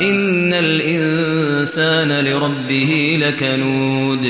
إِنَّ الْإِنسَانَ لِرَبِّهِ لَكَنُودٌ